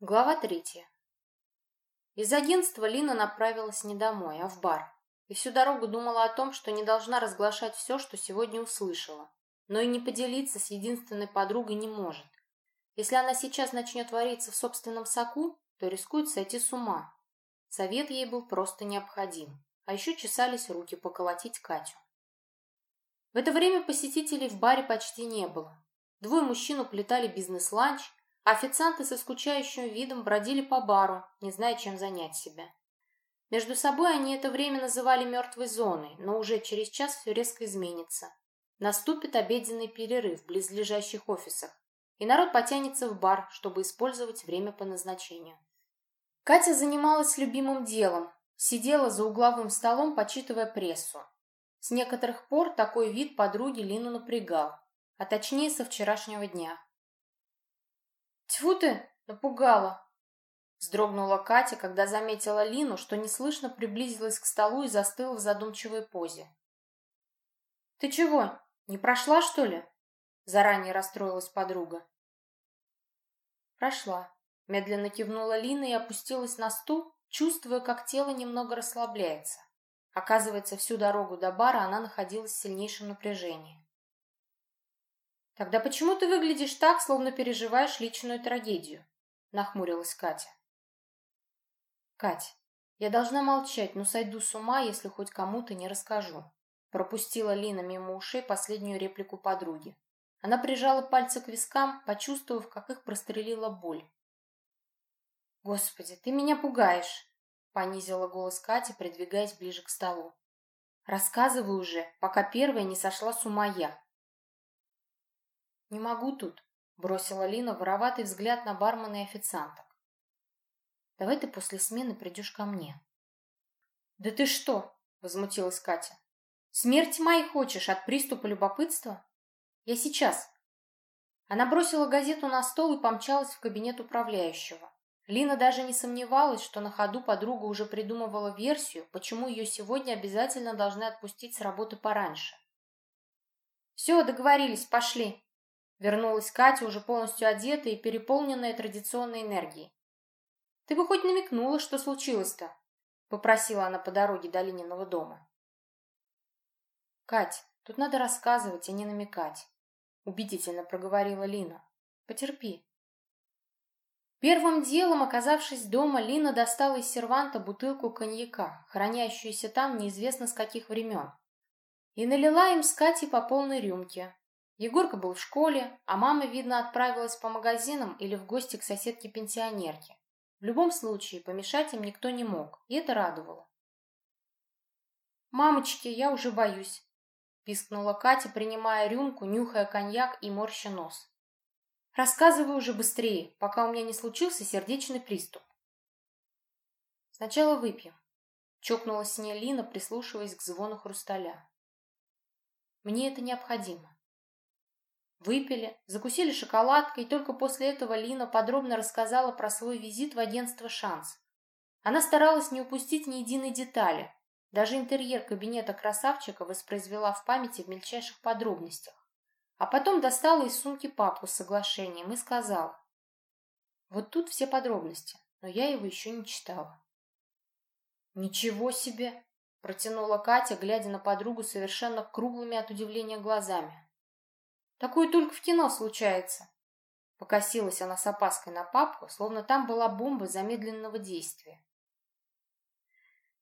Глава третья. Из агентства Лина направилась не домой, а в бар. И всю дорогу думала о том, что не должна разглашать все, что сегодня услышала. Но и не поделиться с единственной подругой не может. Если она сейчас начнет вариться в собственном соку, то рискует сойти с ума. Совет ей был просто необходим. А еще чесались руки поколотить Катю. В это время посетителей в баре почти не было. Двое мужчин уплетали бизнес-ланч, официанты со скучающим видом бродили по бару, не зная, чем занять себя. Между собой они это время называли мертвой зоной, но уже через час все резко изменится. Наступит обеденный перерыв в близлежащих офисах, и народ потянется в бар, чтобы использовать время по назначению. Катя занималась любимым делом, сидела за угловым столом, почитывая прессу. С некоторых пор такой вид подруги Лину напрягал, а точнее со вчерашнего дня. Тьфу ты, напугала. Вздрогнула Катя, когда заметила Лину, что неслышно приблизилась к столу и застыла в задумчивой позе. «Ты чего, не прошла, что ли?» Заранее расстроилась подруга. «Прошла», — медленно кивнула Лина и опустилась на стул, чувствуя, как тело немного расслабляется. Оказывается, всю дорогу до бара она находилась в сильнейшем напряжении. «Тогда почему ты выглядишь так, словно переживаешь личную трагедию?» — нахмурилась Катя. «Кать, я должна молчать, но сойду с ума, если хоть кому-то не расскажу», — пропустила Лина мимо ушей последнюю реплику подруги. Она прижала пальцы к вискам, почувствовав, как их прострелила боль. «Господи, ты меня пугаешь!» — понизила голос Катя, придвигаясь ближе к столу. «Рассказывай уже, пока первая не сошла с ума я». «Не могу тут», — бросила Лина вороватый взгляд на бармена и официанток. «Давай ты после смены придешь ко мне». «Да ты что?» — возмутилась Катя. «Смерть моей хочешь от приступа любопытства? Я сейчас». Она бросила газету на стол и помчалась в кабинет управляющего. Лина даже не сомневалась, что на ходу подруга уже придумывала версию, почему ее сегодня обязательно должны отпустить с работы пораньше. «Все, договорились, пошли», Вернулась Катя, уже полностью одетая и переполненная традиционной энергией. «Ты бы хоть намекнула, что случилось-то?» — попросила она по дороге до Лининого дома. «Кать, тут надо рассказывать, а не намекать», — убедительно проговорила Лина. «Потерпи». Первым делом, оказавшись дома, Лина достала из серванта бутылку коньяка, хранящуюся там неизвестно с каких времен, и налила им с Катей по полной рюмке, Егорка был в школе, а мама, видно, отправилась по магазинам или в гости к соседке-пенсионерке. В любом случае, помешать им никто не мог, и это радовало. «Мамочки, я уже боюсь», — пискнула Катя, принимая рюмку, нюхая коньяк и морща нос. «Рассказывай уже быстрее, пока у меня не случился сердечный приступ». «Сначала выпьем», — чокнулась с ней Лина, прислушиваясь к звону хрусталя. «Мне это необходимо». Выпили, закусили шоколадкой, и только после этого Лина подробно рассказала про свой визит в агентство «Шанс». Она старалась не упустить ни единой детали. Даже интерьер кабинета красавчика воспроизвела в памяти в мельчайших подробностях. А потом достала из сумки папку с соглашением и сказала. Вот тут все подробности, но я его еще не читала. «Ничего себе!» – протянула Катя, глядя на подругу совершенно круглыми от удивления глазами. Такое только в кино случается. Покосилась она с опаской на папку, словно там была бомба замедленного действия.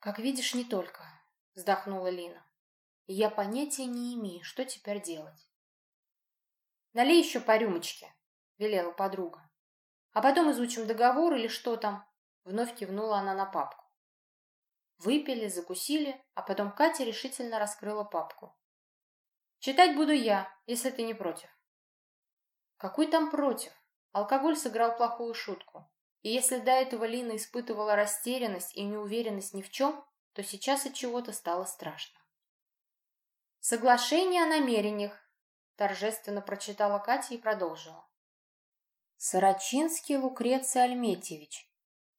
«Как видишь, не только», — вздохнула Лина. «И я понятия не имею, что теперь делать». «Налей еще по рюмочке», — велела подруга. «А потом изучим договор или что там?» Вновь кивнула она на папку. Выпили, закусили, а потом Катя решительно раскрыла папку. Читать буду я, если ты не против. Какой там против? Алкоголь сыграл плохую шутку. И если до этого Лина испытывала растерянность и неуверенность ни в чем, то сейчас от чего-то стало страшно. Соглашение о намерениях, торжественно прочитала Катя и продолжила. Сарачинский Лукреций Альметьевич.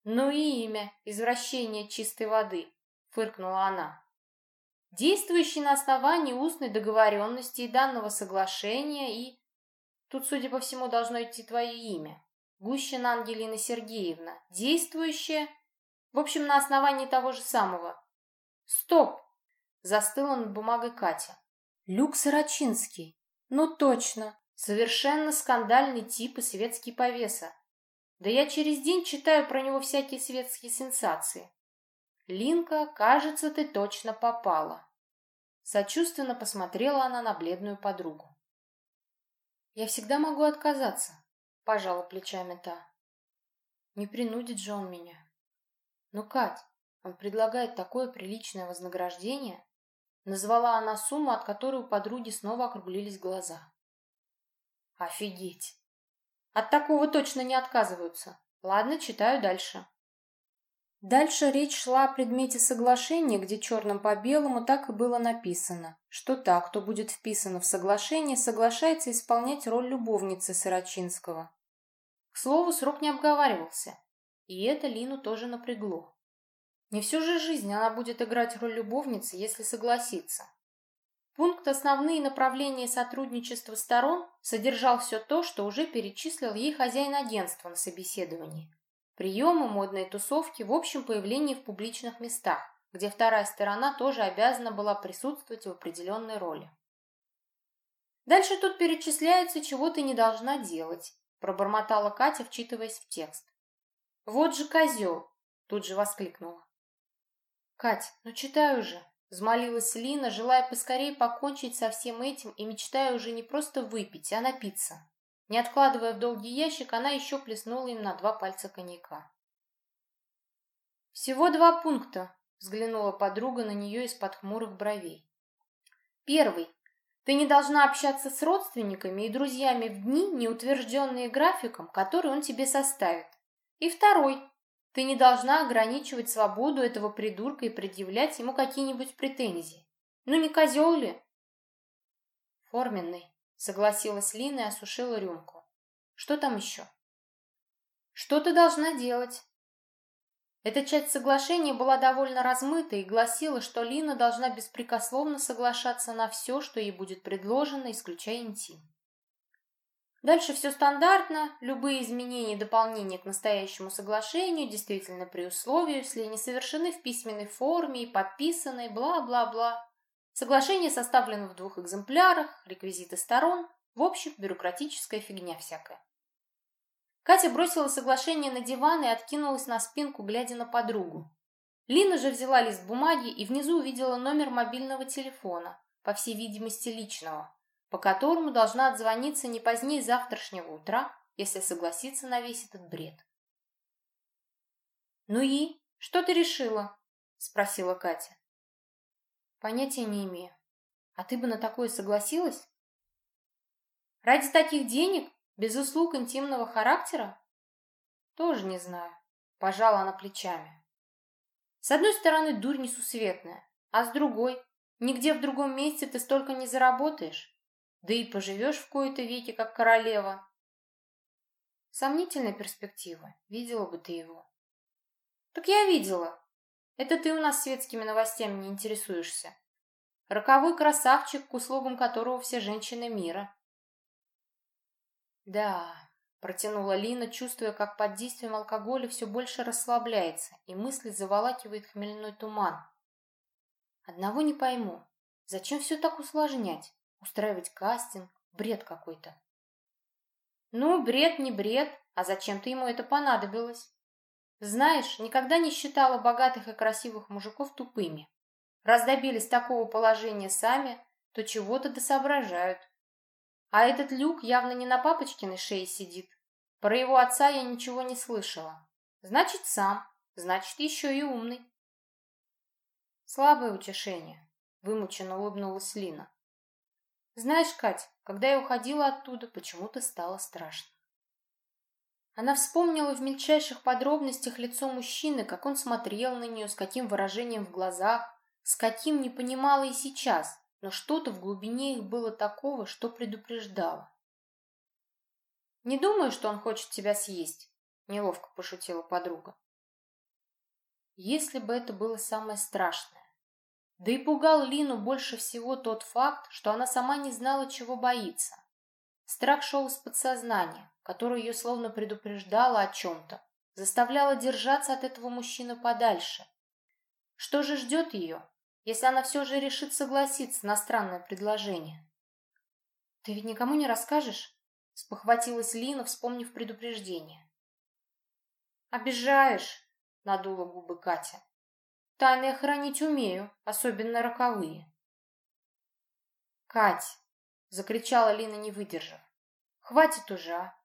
Ну и имя, извращение чистой воды, фыркнула она действующий на основании устной договоренности и данного соглашения и... Тут, судя по всему, должно идти твое имя. Гущина Ангелина Сергеевна, действующая, в общем, на основании того же самого. Стоп! Застыла над бумагой Катя. Люк Сорочинский. Ну точно. Совершенно скандальный тип и светский повеса. Да я через день читаю про него всякие светские сенсации. Линка, кажется, ты точно попала. Сочувственно посмотрела она на бледную подругу. Я всегда могу отказаться, пожала плечами та. Не принудит же он меня. Ну, Кать, он предлагает такое приличное вознаграждение. Назвала она сумму, от которой у подруги снова округлились глаза. Офигеть! От такого точно не отказываются. Ладно, читаю дальше. Дальше речь шла о предмете соглашения, где черным по белому так и было написано, что та, кто будет вписана в соглашение, соглашается исполнять роль любовницы Сорочинского. К слову, срок не обговаривался, и это Лину тоже напрягло. Не всю же жизнь она будет играть роль любовницы, если согласится. Пункт «Основные направления сотрудничества сторон» содержал все то, что уже перечислил ей хозяин агентства на собеседовании. Приемы, модные тусовки, в общем, появление в публичных местах, где вторая сторона тоже обязана была присутствовать в определенной роли. Дальше тут перечисляется, чего ты не должна делать, пробормотала Катя, вчитываясь в текст. Вот же козел! Тут же воскликнула. Кать, ну читай уже, взмолилась Лина, желая поскорее покончить со всем этим и мечтая уже не просто выпить, а напиться. Не откладывая в долгий ящик, она еще плеснула им на два пальца коньяка. «Всего два пункта», — взглянула подруга на нее из-под хмурых бровей. «Первый. Ты не должна общаться с родственниками и друзьями в дни, не утвержденные графиком, который он тебе составит. И второй. Ты не должна ограничивать свободу этого придурка и предъявлять ему какие-нибудь претензии. Ну не козел ли?» «Форменный», Согласилась Лина и осушила рюмку. Что там еще? Что ты должна делать? Эта часть соглашения была довольно размыта и гласила, что Лина должна беспрекословно соглашаться на все, что ей будет предложено, исключая интим. Дальше все стандартно, любые изменения и дополнения к настоящему соглашению действительно при условии, если они совершены в письменной форме и подписаны, бла-бла-бла. Соглашение составлено в двух экземплярах, реквизиты сторон, в общем, бюрократическая фигня всякая. Катя бросила соглашение на диван и откинулась на спинку, глядя на подругу. Лина же взяла лист бумаги и внизу увидела номер мобильного телефона, по всей видимости личного, по которому должна отзвониться не позднее завтрашнего утра, если согласиться на весь этот бред. «Ну и? Что ты решила?» – спросила Катя. Понятия не имею. А ты бы на такое согласилась? Ради таких денег? Без услуг интимного характера? Тоже не знаю. Пожала она плечами. С одной стороны, дурь несусветная, а с другой, нигде в другом месте ты столько не заработаешь. Да и поживешь в кои-то веки, как королева. Сомнительная перспектива. Видела бы ты его. Так я видела. Это ты у нас светскими новостями не интересуешься. Роковой красавчик, к услугам которого все женщины мира. Да, протянула Лина, чувствуя, как под действием алкоголя все больше расслабляется, и мысли заволакивает хмельной туман. Одного не пойму. Зачем все так усложнять? Устраивать кастинг? Бред какой-то. Ну, бред не бред, а зачем-то ему это понадобилось. Знаешь, никогда не считала богатых и красивых мужиков тупыми. Раз добились такого положения сами, то чего-то досоображают. А этот Люк явно не на папочкиной шее сидит. Про его отца я ничего не слышала. Значит, сам. Значит, еще и умный. Слабое утешение. Вымученно улыбнулась Лина. Знаешь, Кать, когда я уходила оттуда, почему-то стало страшно. Она вспомнила в мельчайших подробностях лицо мужчины, как он смотрел на нее, с каким выражением в глазах, с каким не понимала и сейчас, но что-то в глубине их было такого, что предупреждало. «Не думаю, что он хочет тебя съесть», — неловко пошутила подруга. Если бы это было самое страшное. Да и пугал Лину больше всего тот факт, что она сама не знала, чего боится. Страх шел из подсознания, которая ее словно предупреждала о чем-то, заставляла держаться от этого мужчины подальше. Что же ждет ее, если она все же решит согласиться на странное предложение? «Ты ведь никому не расскажешь?» — спохватилась Лина, вспомнив предупреждение. «Обижаешь!» — надула губы Катя. «Тайны я хранить умею, особенно роковые». «Кать!» — закричала Лина, не выдержав. «Хватит уже, а!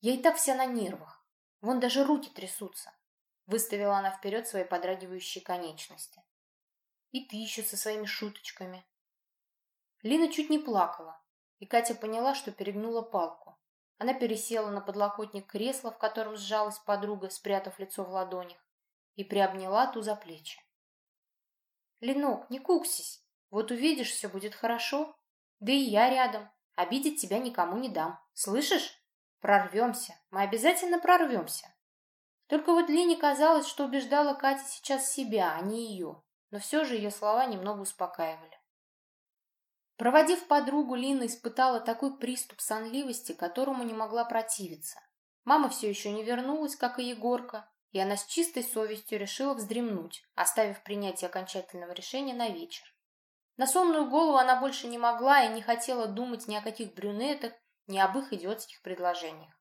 Я и так вся на нервах. Вон даже руки трясутся!» Выставила она вперед свои подрагивающие конечности. «И ты еще со своими шуточками!» Лина чуть не плакала, и Катя поняла, что перегнула палку. Она пересела на подлокотник кресла, в котором сжалась подруга, спрятав лицо в ладонях, и приобняла ту за плечи. «Ленок, не куксись. Вот увидишь, все будет хорошо. Да и я рядом. Обидеть тебя никому не дам. Слышишь? Прорвемся. Мы обязательно прорвемся». Только вот Лине казалось, что убеждала Катя сейчас себя, а не ее. Но все же ее слова немного успокаивали. Проводив подругу, Лина испытала такой приступ сонливости, которому не могла противиться. Мама все еще не вернулась, как и Егорка, и она с чистой совестью решила вздремнуть, оставив принятие окончательного решения на вечер. На сонную голову она больше не могла и не хотела думать ни о каких брюнетах, ни об их идиотских предложениях.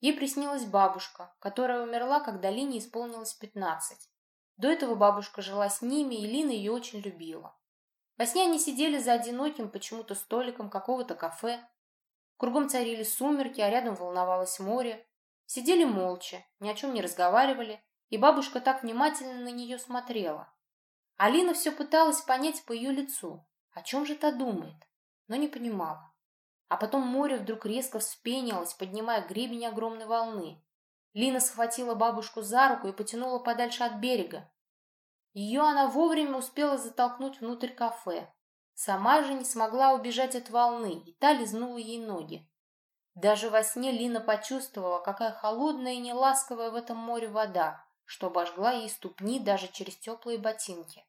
Ей приснилась бабушка, которая умерла, когда Лине исполнилось пятнадцать. До этого бабушка жила с ними, и Лина ее очень любила. Во сне они сидели за одиноким почему-то столиком какого-то кафе. Кругом царили сумерки, а рядом волновалось море. Сидели молча, ни о чем не разговаривали, и бабушка так внимательно на нее смотрела. Алина все пыталась понять по ее лицу, о чем же та думает, но не понимала. А потом море вдруг резко вспенилось, поднимая гребень огромной волны. Лина схватила бабушку за руку и потянула подальше от берега. Ее она вовремя успела затолкнуть внутрь кафе. Сама же не смогла убежать от волны, и та лизнула ей ноги. Даже во сне Лина почувствовала, какая холодная и неласковая в этом море вода, что обожгла ей ступни даже через теплые ботинки.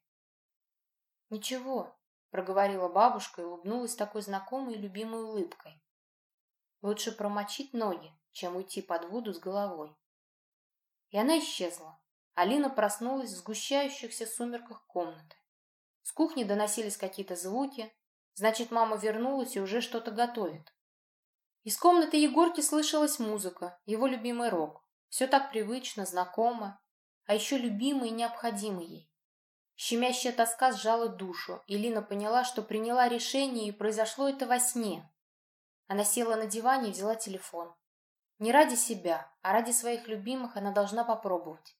«Ничего», — проговорила бабушка и улыбнулась такой знакомой и любимой улыбкой. «Лучше промочить ноги, чем уйти под воду с головой». И она исчезла. Алина проснулась в сгущающихся сумерках комнаты. С кухни доносились какие-то звуки. Значит, мама вернулась и уже что-то готовит. Из комнаты Егорки слышалась музыка, его любимый рок. Все так привычно, знакомо, а еще любимый и необходимый ей. Щемящая тоска сжала душу, и Лина поняла, что приняла решение, и произошло это во сне. Она села на диване и взяла телефон. Не ради себя, а ради своих любимых она должна попробовать.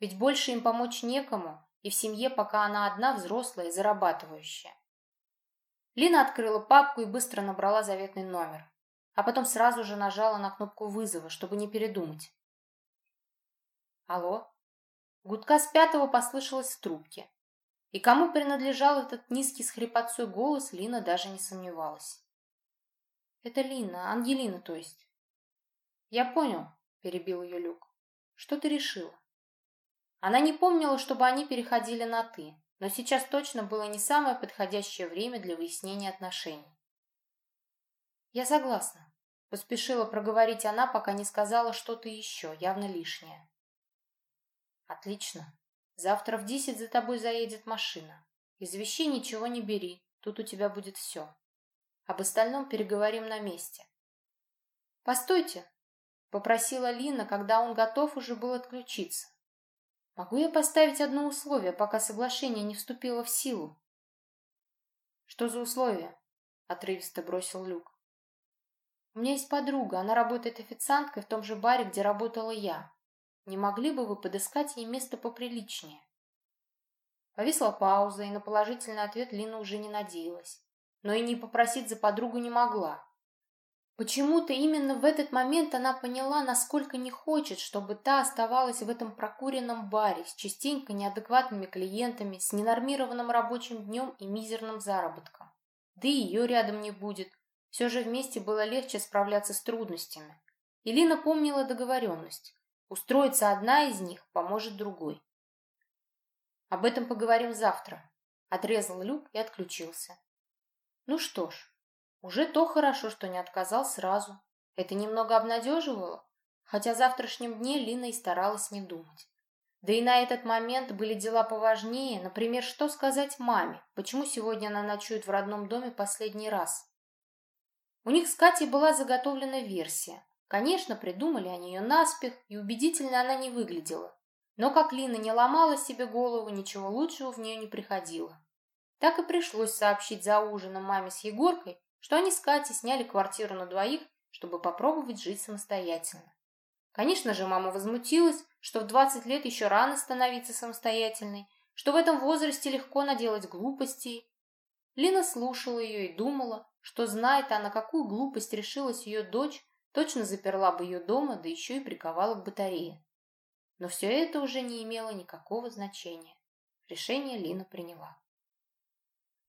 Ведь больше им помочь некому, и в семье пока она одна взрослая и зарабатывающая. Лина открыла папку и быстро набрала заветный номер, а потом сразу же нажала на кнопку вызова, чтобы не передумать. Алло? Гудка с пятого послышалась в трубке. И кому принадлежал этот низкий с хрипотцой голос, Лина даже не сомневалась. «Это Лина, Ангелина, то есть». «Я понял», — перебил ее Люк. «Что ты решила?» Она не помнила, чтобы они переходили на «ты», но сейчас точно было не самое подходящее время для выяснения отношений. «Я согласна», — поспешила проговорить она, пока не сказала что-то еще, явно лишнее. «Отлично. Завтра в десять за тобой заедет машина. Из вещей ничего не бери, тут у тебя будет все. Об остальном переговорим на месте». «Постойте», — попросила Лина, когда он готов уже был отключиться. Могу я поставить одно условие, пока соглашение не вступило в силу? Что за условие? Отрывисто бросил Люк. У меня есть подруга, она работает официанткой в том же баре, где работала я. Не могли бы вы подыскать ей место поприличнее? Повисла пауза, и на положительный ответ Лина уже не надеялась. Но и не попросить за подругу не могла. Почему-то именно в этот момент она поняла, насколько не хочет, чтобы та оставалась в этом прокуренном баре с частенько неадекватными клиентами, с ненормированным рабочим днем и мизерным заработком. Да и ее рядом не будет. Все же вместе было легче справляться с трудностями. Илина помнила договоренность. Устроиться одна из них поможет другой. Об этом поговорим завтра. Отрезал люк и отключился. Ну что ж, уже то хорошо, что не отказал сразу. Это немного обнадеживало, хотя завтрашнем дне Лина и старалась не думать. Да и на этот момент были дела поважнее, например, что сказать маме, почему сегодня она ночует в родном доме последний раз. У них с Катей была заготовлена версия. Конечно, придумали они ее наспех, и убедительно она не выглядела. Но как Лина не ломала себе голову, ничего лучшего в нее не приходило. Так и пришлось сообщить за ужином маме с Егоркой, что они с Катей сняли квартиру на двоих, чтобы попробовать жить самостоятельно. Конечно же, мама возмутилась, что в 20 лет еще рано становиться самостоятельной, что в этом возрасте легко наделать глупостей. Лина слушала ее и думала, что знает она, какую глупость решилась ее дочь, точно заперла бы ее дома, да еще и приковала к батарее. Но все это уже не имело никакого значения. Решение Лина приняла.